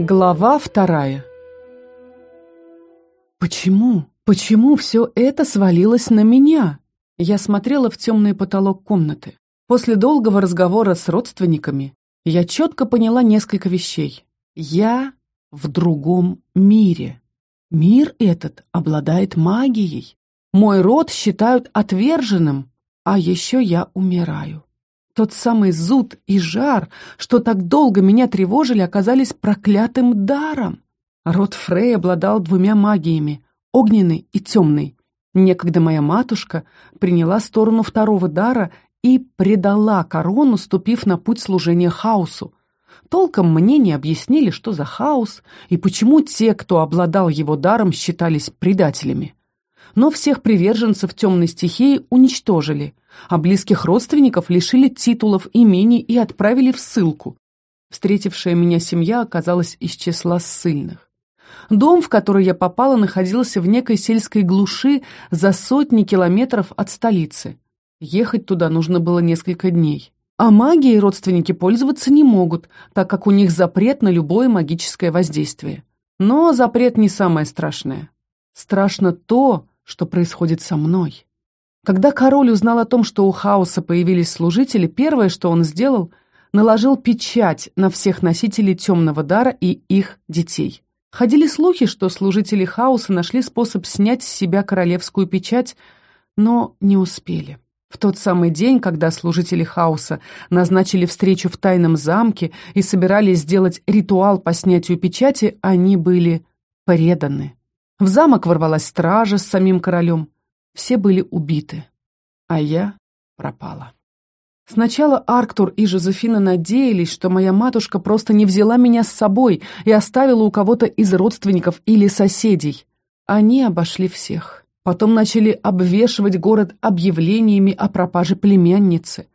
Глава вторая Почему? Почему все это свалилось на меня? Я смотрела в темный потолок комнаты. После долгого разговора с родственниками я четко поняла несколько вещей. Я в другом мире. Мир этот обладает магией. Мой род считают отверженным, а еще я умираю. Тот самый зуд и жар, что так долго меня тревожили, оказались проклятым даром. Род Фрей обладал двумя магиями — огненной и темной. Некогда моя матушка приняла сторону второго дара и предала корону, ступив на путь служения хаосу. Толком мне не объяснили, что за хаос и почему те, кто обладал его даром, считались предателями но всех приверженцев темной стихии уничтожили, а близких родственников лишили титулов, имений и отправили в ссылку. Встретившая меня семья оказалась из числа ссыльных. Дом, в который я попала, находился в некой сельской глуши за сотни километров от столицы. Ехать туда нужно было несколько дней. А магией родственники пользоваться не могут, так как у них запрет на любое магическое воздействие. Но запрет не самое страшное. Страшно то, что происходит со мной. Когда король узнал о том, что у хаоса появились служители, первое, что он сделал, наложил печать на всех носителей темного дара и их детей. Ходили слухи, что служители хаоса нашли способ снять с себя королевскую печать, но не успели. В тот самый день, когда служители хаоса назначили встречу в тайном замке и собирались сделать ритуал по снятию печати, они были преданы. В замок ворвалась стража с самим королем. Все были убиты, а я пропала. Сначала Арктур и Жозефина надеялись, что моя матушка просто не взяла меня с собой и оставила у кого-то из родственников или соседей. Они обошли всех. Потом начали обвешивать город объявлениями о пропаже племянницы.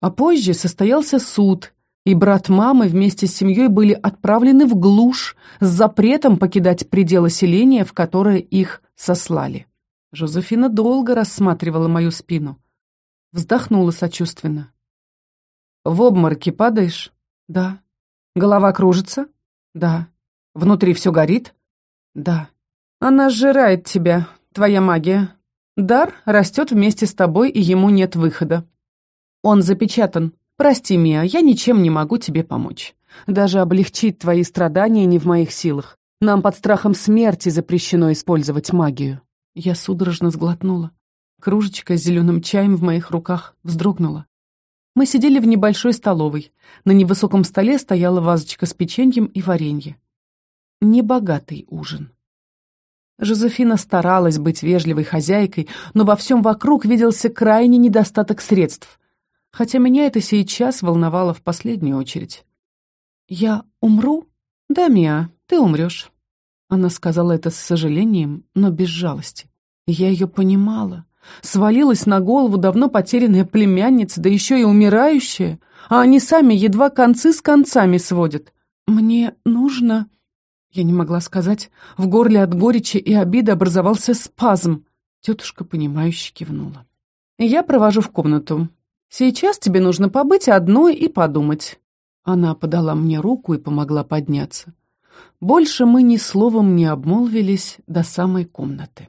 А позже состоялся суд, и брат мамы вместе с семьей были отправлены в глушь с запретом покидать пределы селения, в которое их сослали. Жозефина долго рассматривала мою спину. Вздохнула сочувственно. «В обмороке падаешь?» «Да». «Голова кружится?» «Да». «Внутри все горит?» «Да». «Она сжирает тебя, твоя магия. Дар растет вместе с тобой, и ему нет выхода. Он запечатан, «Прости, Мия, я ничем не могу тебе помочь. Даже облегчить твои страдания не в моих силах. Нам под страхом смерти запрещено использовать магию». Я судорожно сглотнула. Кружечка с зеленым чаем в моих руках вздрогнула. Мы сидели в небольшой столовой. На невысоком столе стояла вазочка с печеньем и варенье. Небогатый ужин. Жозефина старалась быть вежливой хозяйкой, но во всем вокруг виделся крайний недостаток средств хотя меня это сейчас волновало в последнюю очередь. «Я умру?» «Да, Миа, ты умрешь». Она сказала это с сожалением, но без жалости. Я ее понимала. Свалилась на голову давно потерянная племянница, да еще и умирающая, а они сами едва концы с концами сводят. «Мне нужно...» Я не могла сказать. В горле от горечи и обиды образовался спазм. Тетушка, понимающе кивнула. «Я провожу в комнату. Сейчас тебе нужно побыть одной и подумать». Она подала мне руку и помогла подняться. Больше мы ни словом не обмолвились до самой комнаты.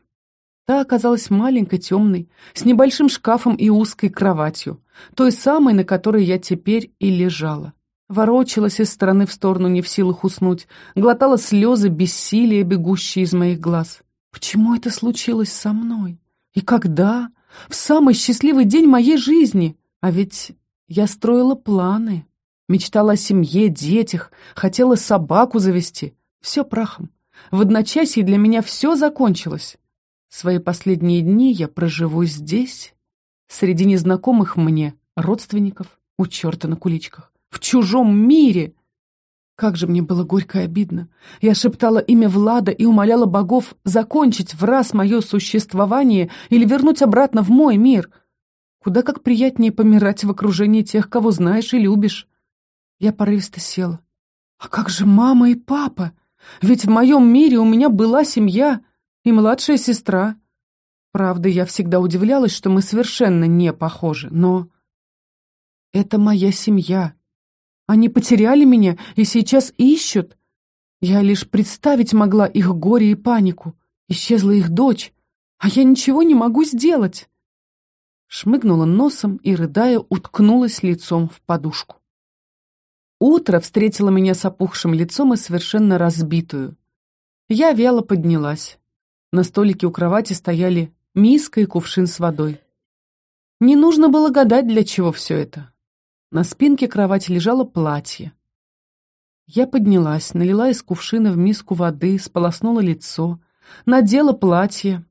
Та оказалась маленькой, темной, с небольшим шкафом и узкой кроватью, той самой, на которой я теперь и лежала. Ворочалась из стороны в сторону, не в силах уснуть, глотала слезы бессилия, бегущие из моих глаз. Почему это случилось со мной? И когда? В самый счастливый день моей жизни? А ведь я строила планы, мечтала о семье, детях, хотела собаку завести. Все прахом. В одночасье для меня все закончилось. Свои последние дни я проживу здесь, среди незнакомых мне родственников, у черта на куличках, в чужом мире. Как же мне было горько и обидно. Я шептала имя Влада и умоляла богов закончить в раз мое существование или вернуть обратно в мой мир — Куда как приятнее помирать в окружении тех, кого знаешь и любишь. Я порывисто села. А как же мама и папа? Ведь в моем мире у меня была семья и младшая сестра. Правда, я всегда удивлялась, что мы совершенно не похожи, но... Это моя семья. Они потеряли меня и сейчас ищут. Я лишь представить могла их горе и панику. Исчезла их дочь, а я ничего не могу сделать. Шмыгнула носом и, рыдая, уткнулась лицом в подушку. Утро встретило меня с опухшим лицом и совершенно разбитую. Я вяло поднялась. На столике у кровати стояли миска и кувшин с водой. Не нужно было гадать, для чего все это. На спинке кровати лежало платье. Я поднялась, налила из кувшина в миску воды, сполоснула лицо, надела платье.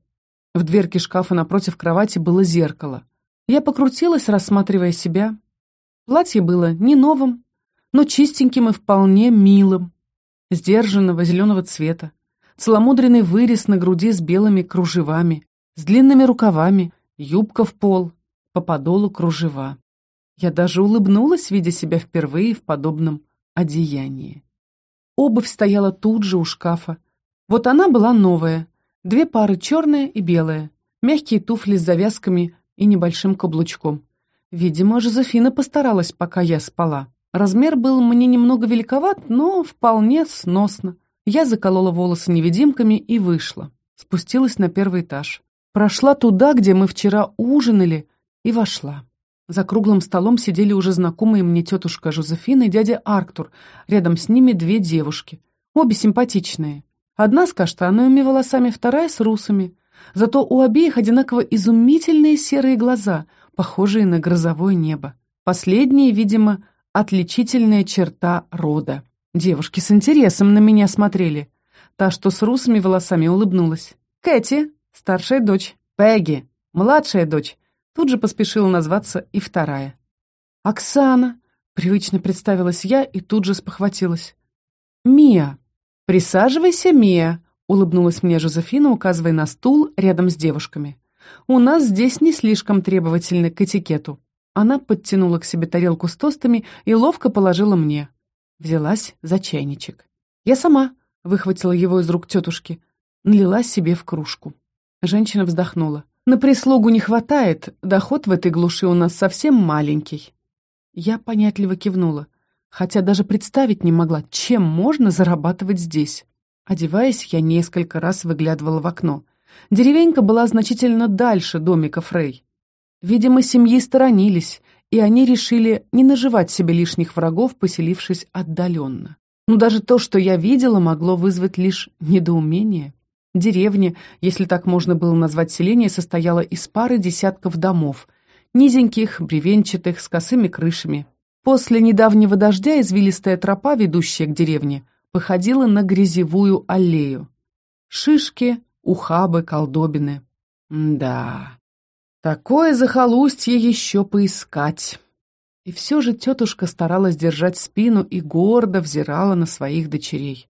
В дверке шкафа напротив кровати было зеркало. Я покрутилась, рассматривая себя. Платье было не новым, но чистеньким и вполне милым, сдержанного зеленого цвета, целомудренный вырез на груди с белыми кружевами, с длинными рукавами, юбка в пол, по подолу кружева. Я даже улыбнулась, видя себя впервые в подобном одеянии. Обувь стояла тут же у шкафа. Вот она была новая. Две пары, черная и белая. Мягкие туфли с завязками и небольшим каблучком. Видимо, Жозефина постаралась, пока я спала. Размер был мне немного великоват, но вполне сносно. Я заколола волосы невидимками и вышла. Спустилась на первый этаж. Прошла туда, где мы вчера ужинали, и вошла. За круглым столом сидели уже знакомые мне тетушка Жозефина и дядя Арктур. Рядом с ними две девушки. Обе симпатичные. Одна с каштановыми волосами, вторая с русами. Зато у обеих одинаково изумительные серые глаза, похожие на грозовое небо. Последние, видимо, отличительная черта рода. Девушки с интересом на меня смотрели. Та, что с русыми волосами, улыбнулась. «Кэти, старшая дочь. Пегги, младшая дочь. Тут же поспешила назваться и вторая. «Оксана!» — привычно представилась я и тут же спохватилась. «Мия! Присаживайся, Мия!» — улыбнулась мне Жозефина, указывая на стул рядом с девушками. «У нас здесь не слишком требовательны к этикету». Она подтянула к себе тарелку с тостами и ловко положила мне. Взялась за чайничек. Я сама выхватила его из рук тетушки, налила себе в кружку. Женщина вздохнула. На прислугу не хватает, доход в этой глуши у нас совсем маленький. Я понятливо кивнула, хотя даже представить не могла, чем можно зарабатывать здесь. Одеваясь, я несколько раз выглядывала в окно. Деревенька была значительно дальше домика Фрей. Видимо, семьи сторонились, и они решили не наживать себе лишних врагов, поселившись отдаленно. Но даже то, что я видела, могло вызвать лишь недоумение. Деревня, если так можно было назвать селение, состояла из пары десятков домов, низеньких, бревенчатых, с косыми крышами. После недавнего дождя извилистая тропа, ведущая к деревне, походила на грязевую аллею. Шишки, ухабы, колдобины. да, такое захолустье еще поискать. И все же тетушка старалась держать спину и гордо взирала на своих дочерей.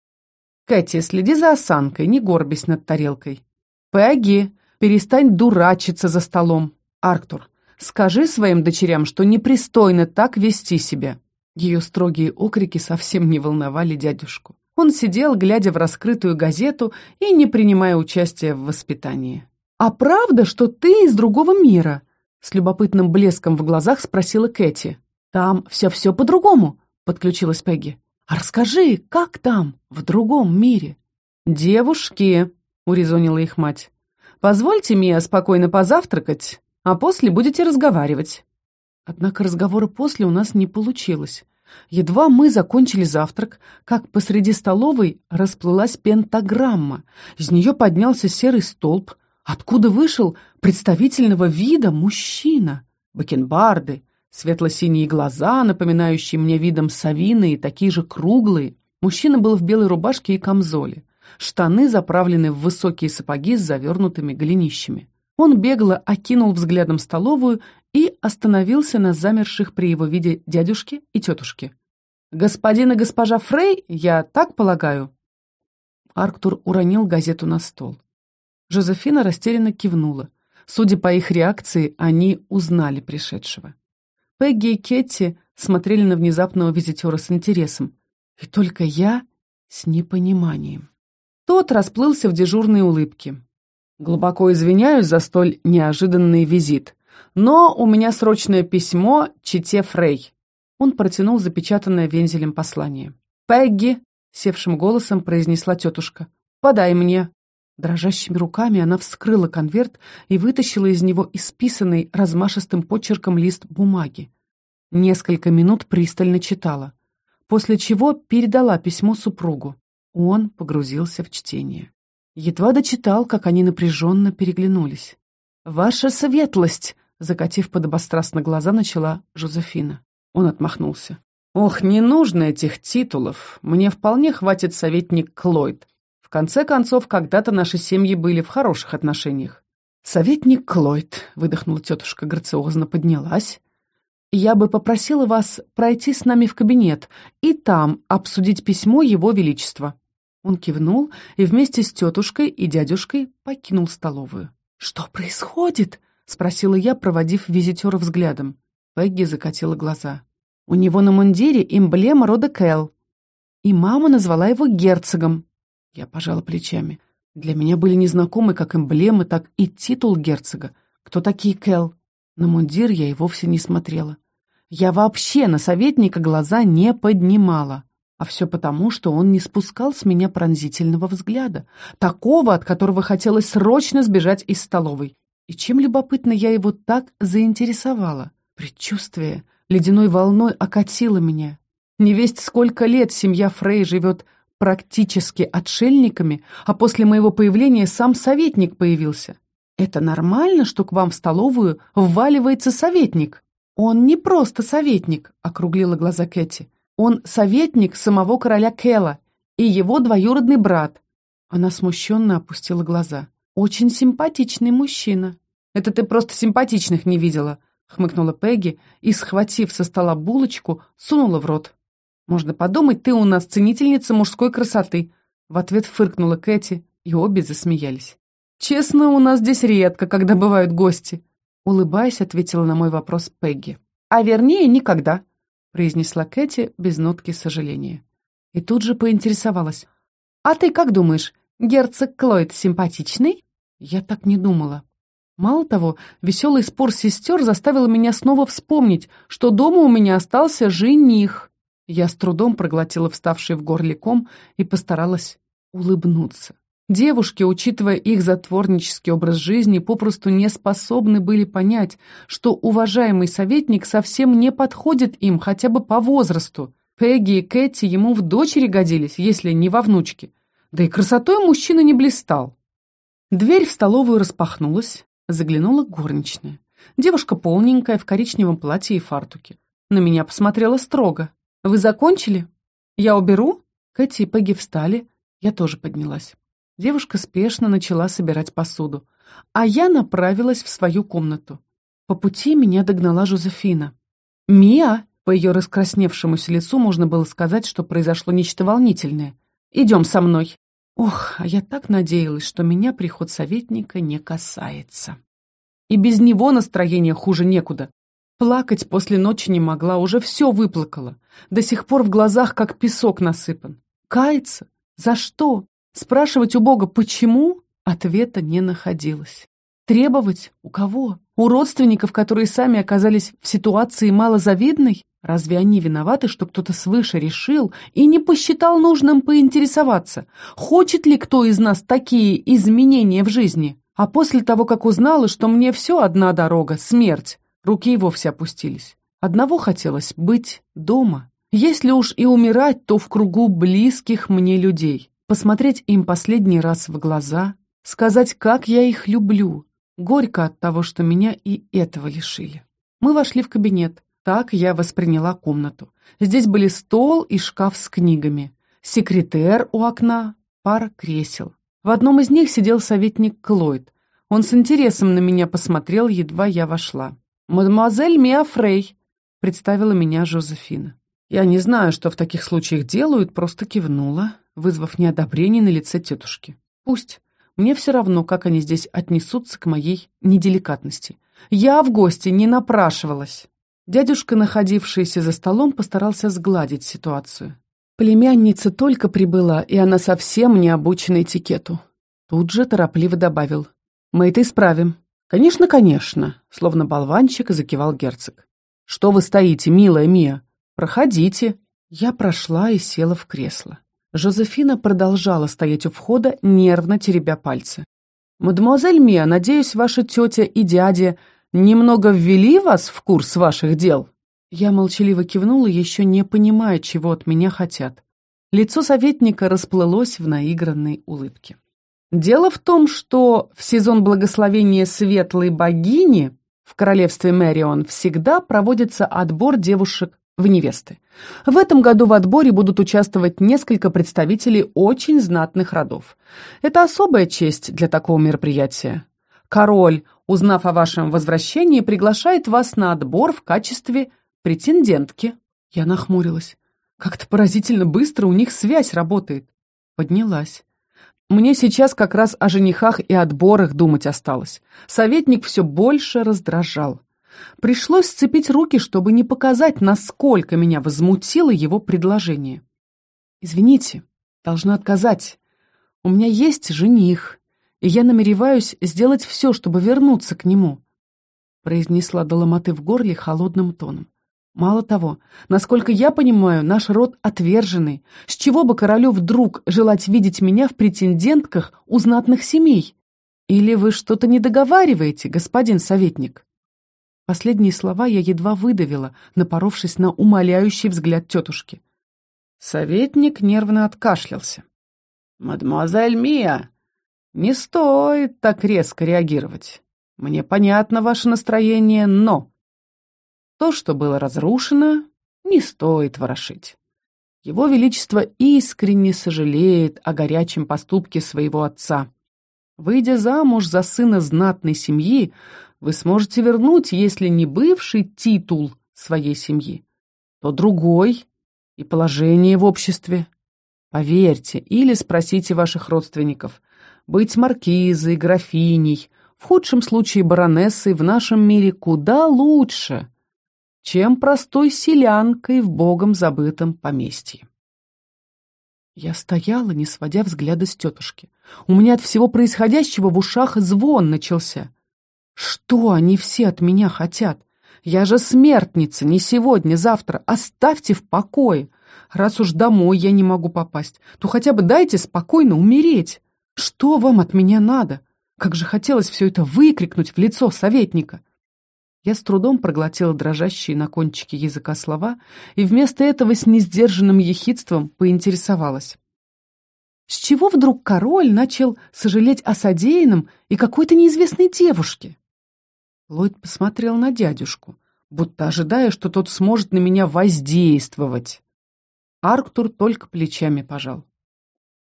Кэти, следи за осанкой, не горбись над тарелкой. Пегги, перестань дурачиться за столом. Арктур, скажи своим дочерям, что непристойно так вести себя. Ее строгие окрики совсем не волновали дядюшку. Он сидел, глядя в раскрытую газету и не принимая участия в воспитании. «А правда, что ты из другого мира?» С любопытным блеском в глазах спросила Кэти. «Там все-все по-другому», — подключилась Пегги. А расскажи, как там, в другом мире?» «Девушки», — урезонила их мать, — «позвольте Мия спокойно позавтракать, а после будете разговаривать». Однако разговора после у нас не получилось. Едва мы закончили завтрак, как посреди столовой расплылась пентаграмма. Из нее поднялся серый столб, откуда вышел представительного вида мужчина. Бакенбарды, Светло-синие глаза, напоминающие мне видом совины и такие же круглые. Мужчина был в белой рубашке и камзоле. Штаны заправлены в высокие сапоги с завернутыми голенищами. Он бегло окинул взглядом столовую и остановился на замерших при его виде дядюшке и тетушке. «Господин и госпожа Фрей, я так полагаю?» Арктур уронил газету на стол. Жозефина растерянно кивнула. Судя по их реакции, они узнали пришедшего. Пегги и Кетти смотрели на внезапного визитера с интересом. И только я с непониманием. Тот расплылся в дежурной улыбке. «Глубоко извиняюсь за столь неожиданный визит, но у меня срочное письмо Чите Фрей». Он протянул запечатанное вензелем послание. «Пегги, севшим голосом произнесла тетушка. «Подай мне». Дрожащими руками она вскрыла конверт и вытащила из него исписанный размашистым почерком лист бумаги. Несколько минут пристально читала, после чего передала письмо супругу. Он погрузился в чтение. Едва дочитал, как они напряженно переглянулись. «Ваша светлость!» — закатив подобострастно глаза, начала Жозефина. Он отмахнулся. «Ох, не нужно этих титулов. Мне вполне хватит советник Клойд. В конце концов, когда-то наши семьи были в хороших отношениях». «Советник Клойд», — выдохнула тетушка, грациозно поднялась. «Я бы попросила вас пройти с нами в кабинет и там обсудить письмо Его Величества». Он кивнул и вместе с тетушкой и дядюшкой покинул столовую. «Что происходит?» — спросила я, проводив визитера взглядом. Пегги закатила глаза. «У него на мундире эмблема рода Кэл, и мама назвала его герцогом». Я пожала плечами. Для меня были незнакомы как эмблемы, так и титул герцога. Кто такие Кэл? На мундир я и вовсе не смотрела. Я вообще на советника глаза не поднимала. А все потому, что он не спускал с меня пронзительного взгляда, такого, от которого хотелось срочно сбежать из столовой. И чем любопытно я его так заинтересовала? Предчувствие ледяной волной окатило меня. Невесть сколько лет семья Фрей живет практически отшельниками, а после моего появления сам советник появился. Это нормально, что к вам в столовую вваливается советник? Он не просто советник, округлила глаза Кэти. Он советник самого короля Кела и его двоюродный брат. Она смущенно опустила глаза. Очень симпатичный мужчина. Это ты просто симпатичных не видела, хмыкнула Пегги и, схватив со стола булочку, сунула в рот. Можно подумать, ты у нас ценительница мужской красоты. В ответ фыркнула Кэти, и обе засмеялись. Честно, у нас здесь редко, когда бывают гости. Улыбаясь, ответила на мой вопрос Пегги. А вернее, никогда произнесла Кэти без нотки сожаления. И тут же поинтересовалась. «А ты как думаешь, герцог Клойд симпатичный?» Я так не думала. Мало того, веселый спор сестер заставил меня снова вспомнить, что дома у меня остался жених. Я с трудом проглотила вставший в горле ком и постаралась улыбнуться. Девушки, учитывая их затворнический образ жизни, попросту не способны были понять, что уважаемый советник совсем не подходит им хотя бы по возрасту. Пегги и Кэти ему в дочери годились, если не во внучке. Да и красотой мужчина не блистал. Дверь в столовую распахнулась, заглянула горничная. Девушка полненькая, в коричневом платье и фартуке. На меня посмотрела строго. «Вы закончили? Я уберу?» Кэти и Пегги встали, я тоже поднялась. Девушка спешно начала собирать посуду, а я направилась в свою комнату. По пути меня догнала Жозефина. «Мия!» По ее раскрасневшемуся лицу можно было сказать, что произошло нечто волнительное. «Идем со мной!» Ох, а я так надеялась, что меня приход советника не касается. И без него настроение хуже некуда. Плакать после ночи не могла, уже все выплакала. До сих пор в глазах как песок насыпан. Каяться? За что? Спрашивать у Бога «почему?» ответа не находилось. Требовать? У кого? У родственников, которые сами оказались в ситуации малозавидной? Разве они виноваты, что кто-то свыше решил и не посчитал нужным поинтересоваться, хочет ли кто из нас такие изменения в жизни? А после того, как узнала, что мне все одна дорога — смерть, руки и вовсе опустились. Одного хотелось — быть дома. Если уж и умирать, то в кругу близких мне людей посмотреть им последний раз в глаза, сказать, как я их люблю. Горько от того, что меня и этого лишили. Мы вошли в кабинет. Так я восприняла комнату. Здесь были стол и шкаф с книгами, секретер у окна, пара кресел. В одном из них сидел советник Клойд. Он с интересом на меня посмотрел, едва я вошла. «Мадемуазель Миа Фрей», — представила меня Жозефина. Я не знаю, что в таких случаях делают, просто кивнула вызвав неодобрение на лице тетушки. Пусть. Мне все равно, как они здесь отнесутся к моей неделикатности. Я в гости не напрашивалась. Дядюшка, находившийся за столом, постарался сгладить ситуацию. Племянница только прибыла, и она совсем не обучена этикету. Тут же торопливо добавил. «Мы это исправим». «Конечно, конечно», — словно болванчик закивал герцог. «Что вы стоите, милая Мия? Проходите». Я прошла и села в кресло. Жозефина продолжала стоять у входа, нервно теребя пальцы. «Мадемуазель Мия, надеюсь, ваша тетя и дядя немного ввели вас в курс ваших дел?» Я молчаливо кивнула, еще не понимая, чего от меня хотят. Лицо советника расплылось в наигранной улыбке. Дело в том, что в сезон благословения светлой богини в королевстве Мэрион всегда проводится отбор девушек в невесты. В этом году в отборе будут участвовать несколько представителей очень знатных родов. Это особая честь для такого мероприятия. Король, узнав о вашем возвращении, приглашает вас на отбор в качестве претендентки. Я нахмурилась. Как-то поразительно быстро у них связь работает. Поднялась. Мне сейчас как раз о женихах и отборах думать осталось. Советник все больше раздражал. Пришлось сцепить руки, чтобы не показать, насколько меня возмутило его предложение. «Извините, должна отказать. У меня есть жених, и я намереваюсь сделать все, чтобы вернуться к нему», произнесла до ломоты в горле холодным тоном. Мало того, насколько я понимаю, наш род отверженный. С чего бы королю вдруг желать видеть меня в претендентках у знатных семей? Или вы что-то не договариваете, господин советник? Последние слова я едва выдавила, напоровшись на умоляющий взгляд тетушки. Советник нервно откашлялся. «Мадемуазель Мия, не стоит так резко реагировать. Мне понятно ваше настроение, но...» То, что было разрушено, не стоит ворошить. Его Величество искренне сожалеет о горячем поступке своего отца. Выйдя замуж за сына знатной семьи, вы сможете вернуть, если не бывший титул своей семьи, то другой и положение в обществе. Поверьте или спросите ваших родственников. Быть маркизой, графиней, в худшем случае баронессой в нашем мире куда лучше, чем простой селянкой в богом забытом поместье. Я стояла, не сводя взгляда с тетушки. У меня от всего происходящего в ушах звон начался. Что они все от меня хотят? Я же смертница, не сегодня, завтра. Оставьте в покое. Раз уж домой я не могу попасть, то хотя бы дайте спокойно умереть. Что вам от меня надо? Как же хотелось все это выкрикнуть в лицо советника. Я с трудом проглотила дрожащие на кончике языка слова и вместо этого с несдержанным ехидством поинтересовалась. С чего вдруг король начал сожалеть о содеянном и какой-то неизвестной девушке? Ллойд посмотрел на дядюшку, будто ожидая, что тот сможет на меня воздействовать. Арктур только плечами пожал.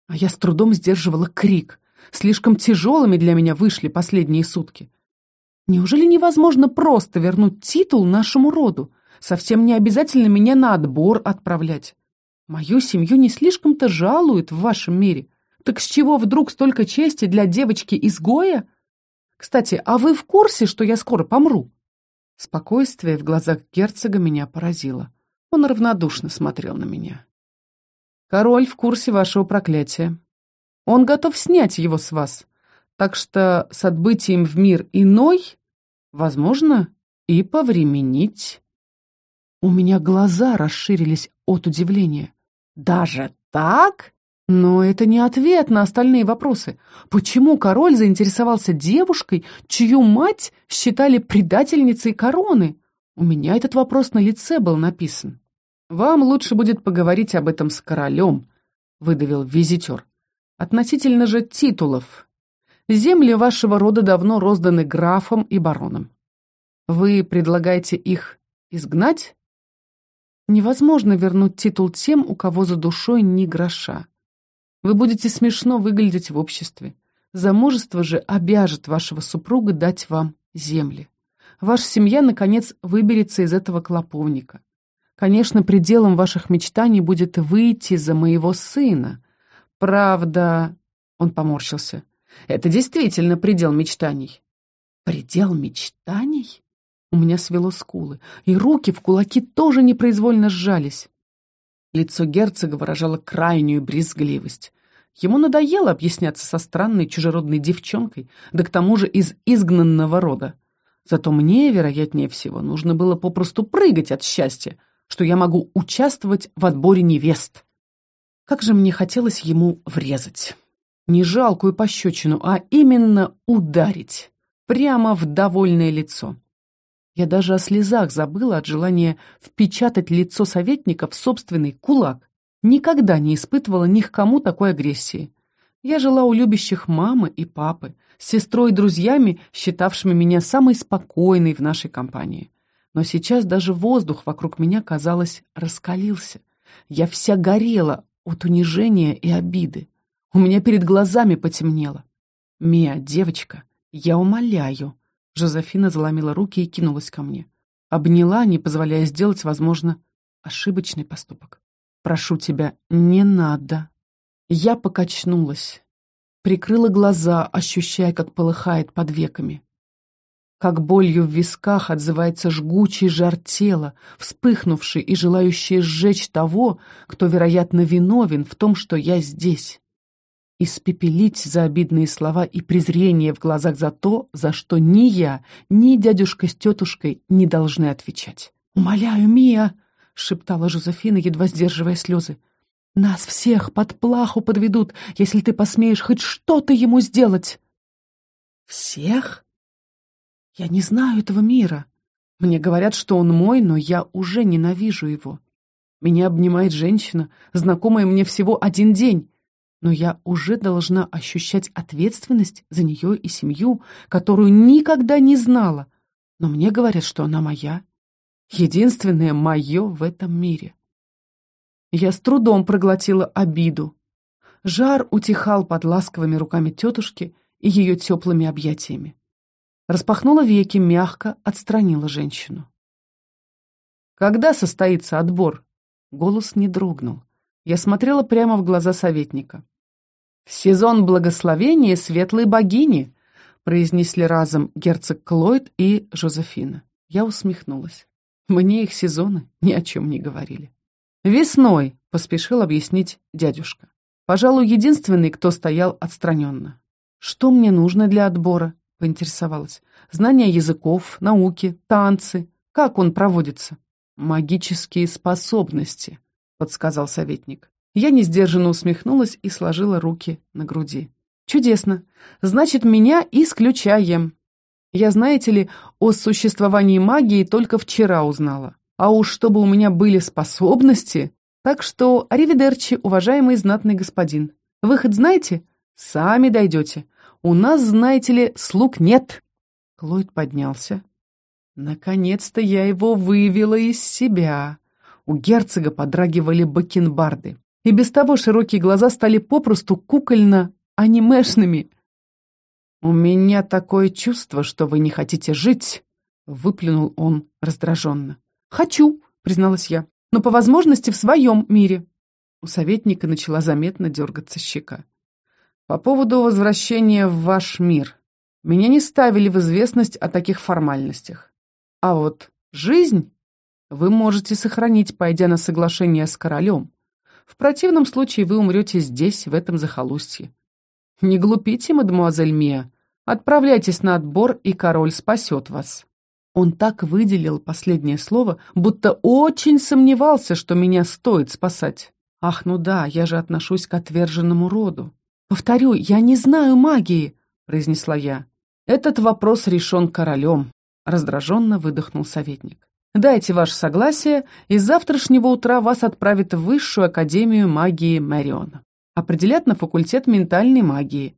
А я с трудом сдерживала крик. Слишком тяжелыми для меня вышли последние сутки. Неужели невозможно просто вернуть титул нашему роду? Совсем не обязательно меня на отбор отправлять. Мою семью не слишком-то жалуют в вашем мире. Так с чего вдруг столько чести для девочки-изгоя? Кстати, а вы в курсе, что я скоро помру?» Спокойствие в глазах герцога меня поразило. Он равнодушно смотрел на меня. «Король в курсе вашего проклятия. Он готов снять его с вас. Так что с отбытием в мир иной Возможно, и повременить. У меня глаза расширились от удивления. Даже так? Но это не ответ на остальные вопросы. Почему король заинтересовался девушкой, чью мать считали предательницей короны? У меня этот вопрос на лице был написан. «Вам лучше будет поговорить об этом с королем», — выдавил визитер. «Относительно же титулов, Земли вашего рода давно розданы графом и бароном. Вы предлагаете их изгнать? Невозможно вернуть титул тем, у кого за душой ни гроша. Вы будете смешно выглядеть в обществе. Замужество же обяжет вашего супруга дать вам земли. Ваша семья, наконец, выберется из этого клоповника. Конечно, пределом ваших мечтаний будет выйти за моего сына. Правда, он поморщился, это действительно предел мечтаний. Предел мечтаний? У меня свело скулы, и руки в кулаки тоже непроизвольно сжались. Лицо герцога выражало крайнюю брезгливость. Ему надоело объясняться со странной чужеродной девчонкой, да к тому же из изгнанного рода. Зато мне, вероятнее всего, нужно было попросту прыгать от счастья, что я могу участвовать в отборе невест. Как же мне хотелось ему врезать. Не жалкую пощечину, а именно ударить. Прямо в довольное лицо. Я даже о слезах забыла от желания впечатать лицо советника в собственный кулак. Никогда не испытывала ни к кому такой агрессии. Я жила у любящих мамы и папы, с сестрой и друзьями, считавшими меня самой спокойной в нашей компании. Но сейчас даже воздух вокруг меня, казалось, раскалился. Я вся горела от унижения и обиды. У меня перед глазами потемнело. «Мия, девочка, я умоляю, Жозефина заломила руки и кинулась ко мне. Обняла, не позволяя сделать, возможно, ошибочный поступок. «Прошу тебя, не надо». Я покачнулась, прикрыла глаза, ощущая, как полыхает под веками. Как болью в висках отзывается жгучий жар тела, вспыхнувший и желающий сжечь того, кто, вероятно, виновен в том, что я здесь испепелить за обидные слова и презрение в глазах за то, за что ни я, ни дядюшка с тетушкой не должны отвечать. «Умоляю, Мия!» — шептала Жозефина, едва сдерживая слезы. «Нас всех под плаху подведут, если ты посмеешь хоть что-то ему сделать!» «Всех? Я не знаю этого мира. Мне говорят, что он мой, но я уже ненавижу его. Меня обнимает женщина, знакомая мне всего один день но я уже должна ощущать ответственность за нее и семью, которую никогда не знала. Но мне говорят, что она моя. Единственное мое в этом мире. Я с трудом проглотила обиду. Жар утихал под ласковыми руками тетушки и ее теплыми объятиями. Распахнула веки, мягко отстранила женщину. «Когда состоится отбор?» Голос не дрогнул. Я смотрела прямо в глаза советника. «Сезон благословения светлой богини», произнесли разом герцог Клойд и Жозефина. Я усмехнулась. Мне их сезоны ни о чем не говорили. «Весной», — поспешил объяснить дядюшка. Пожалуй, единственный, кто стоял отстраненно. «Что мне нужно для отбора?» — поинтересовалась. «Знания языков, науки, танцы. Как он проводится?» «Магические способности», — подсказал советник. Я несдержанно усмехнулась и сложила руки на груди. «Чудесно. Значит, меня исключаем. Я, знаете ли, о существовании магии только вчера узнала. А уж чтобы у меня были способности... Так что, аривидерчи, уважаемый знатный господин. Выход знаете? Сами дойдете. У нас, знаете ли, слуг нет». Клойд поднялся. Наконец-то я его вывела из себя. У герцога подрагивали бакенбарды и без того широкие глаза стали попросту кукольно-анимешными. «У меня такое чувство, что вы не хотите жить», — выплюнул он раздраженно. «Хочу», — призналась я, — «но по возможности в своем мире». У советника начала заметно дергаться щека. «По поводу возвращения в ваш мир. Меня не ставили в известность о таких формальностях. А вот жизнь вы можете сохранить, пойдя на соглашение с королем. В противном случае вы умрете здесь, в этом захолустье. Не глупите, мадемуазель Мия. Отправляйтесь на отбор, и король спасет вас». Он так выделил последнее слово, будто очень сомневался, что меня стоит спасать. «Ах, ну да, я же отношусь к отверженному роду». «Повторю, я не знаю магии», — произнесла я. «Этот вопрос решен королем», — раздраженно выдохнул советник. Дайте ваше согласие, и с завтрашнего утра вас отправят в Высшую Академию магии Мэриона. Определят на факультет ментальной магии.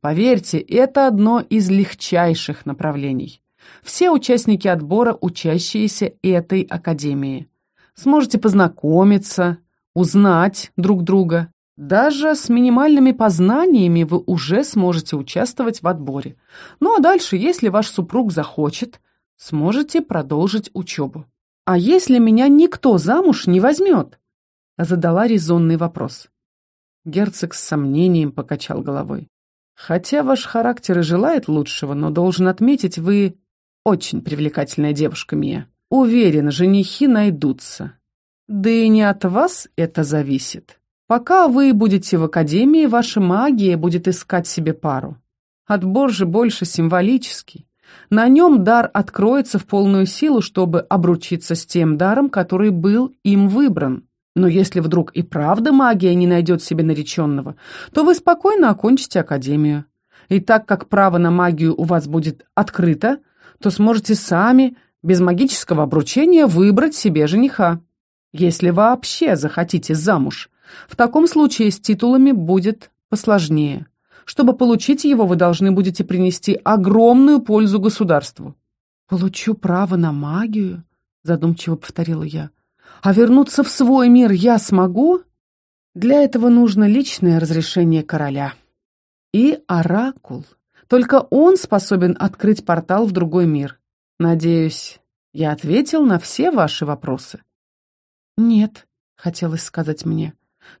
Поверьте, это одно из легчайших направлений. Все участники отбора, учащиеся этой академии. Сможете познакомиться, узнать друг друга. Даже с минимальными познаниями вы уже сможете участвовать в отборе. Ну а дальше, если ваш супруг захочет – сможете продолжить учебу. А если меня никто замуж не возьмет? Задала резонный вопрос. Герцог с сомнением покачал головой. Хотя ваш характер и желает лучшего, но должен отметить, вы очень привлекательная девушка, Мия. Уверен, женихи найдутся. Да и не от вас это зависит. Пока вы будете в академии, ваша магия будет искать себе пару. Отбор же больше символический. На нем дар откроется в полную силу, чтобы обручиться с тем даром, который был им выбран. Но если вдруг и правда магия не найдет себе нареченного, то вы спокойно окончите академию. И так как право на магию у вас будет открыто, то сможете сами, без магического обручения, выбрать себе жениха. Если вообще захотите замуж. В таком случае с титулами будет посложнее. Чтобы получить его, вы должны будете принести огромную пользу государству. «Получу право на магию?» — задумчиво повторила я. «А вернуться в свой мир я смогу?» «Для этого нужно личное разрешение короля. И оракул. Только он способен открыть портал в другой мир. Надеюсь, я ответил на все ваши вопросы?» «Нет», — хотелось сказать мне,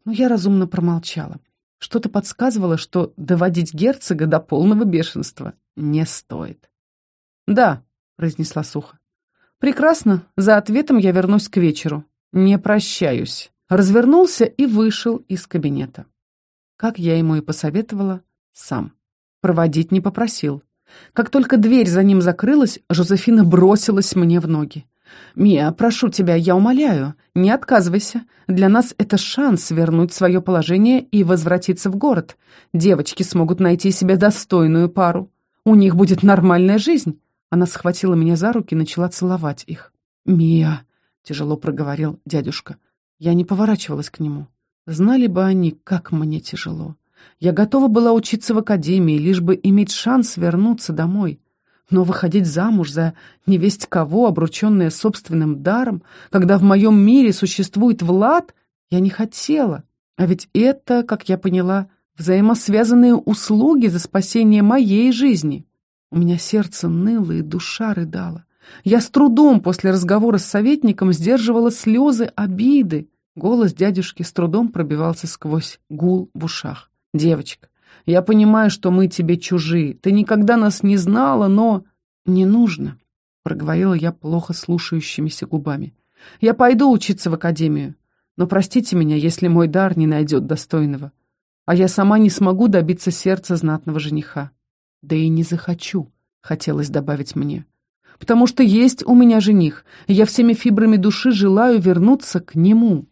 но я разумно промолчала. Что-то подсказывало, что доводить герцога до полного бешенства не стоит. «Да», — произнесла сухо. «Прекрасно. За ответом я вернусь к вечеру. Не прощаюсь». Развернулся и вышел из кабинета. Как я ему и посоветовала, сам. Проводить не попросил. Как только дверь за ним закрылась, Жозефина бросилась мне в ноги. «Мия, прошу тебя, я умоляю, не отказывайся. Для нас это шанс вернуть свое положение и возвратиться в город. Девочки смогут найти себе достойную пару. У них будет нормальная жизнь». Она схватила меня за руки и начала целовать их. «Мия», — тяжело проговорил дядюшка. Я не поворачивалась к нему. Знали бы они, как мне тяжело. Я готова была учиться в академии, лишь бы иметь шанс вернуться домой. Но выходить замуж за невесть кого, обрученная собственным даром, когда в моем мире существует Влад, я не хотела. А ведь это, как я поняла, взаимосвязанные услуги за спасение моей жизни. У меня сердце ныло и душа рыдала. Я с трудом после разговора с советником сдерживала слезы обиды. Голос дядюшки с трудом пробивался сквозь гул в ушах. «Девочка, я понимаю, что мы тебе чужие. Ты никогда нас не знала, но...» «Не нужно», — проговорила я плохо слушающимися губами. «Я пойду учиться в академию. Но простите меня, если мой дар не найдет достойного. А я сама не смогу добиться сердца знатного жениха. Да и не захочу», — хотелось добавить мне. «Потому что есть у меня жених, и я всеми фибрами души желаю вернуться к нему».